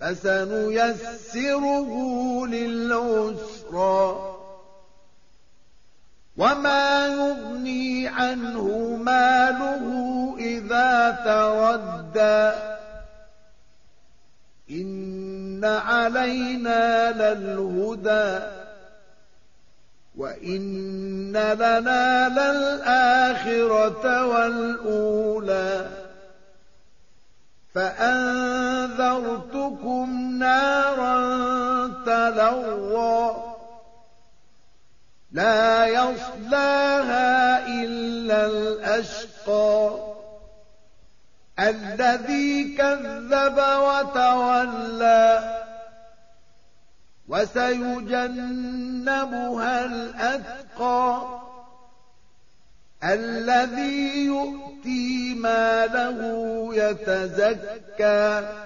فسنيسره للعسرى. وما يغني عنه ماله إذا تردى. إن علينا للهدى. وإن لنا للآخرة والأولى. فأنذرتكم نارا تلوى لا يصلاها إلا الأشقى الذي كذب وتولى وسيجنبها الأتقى الذي يؤتي ماله يتزكى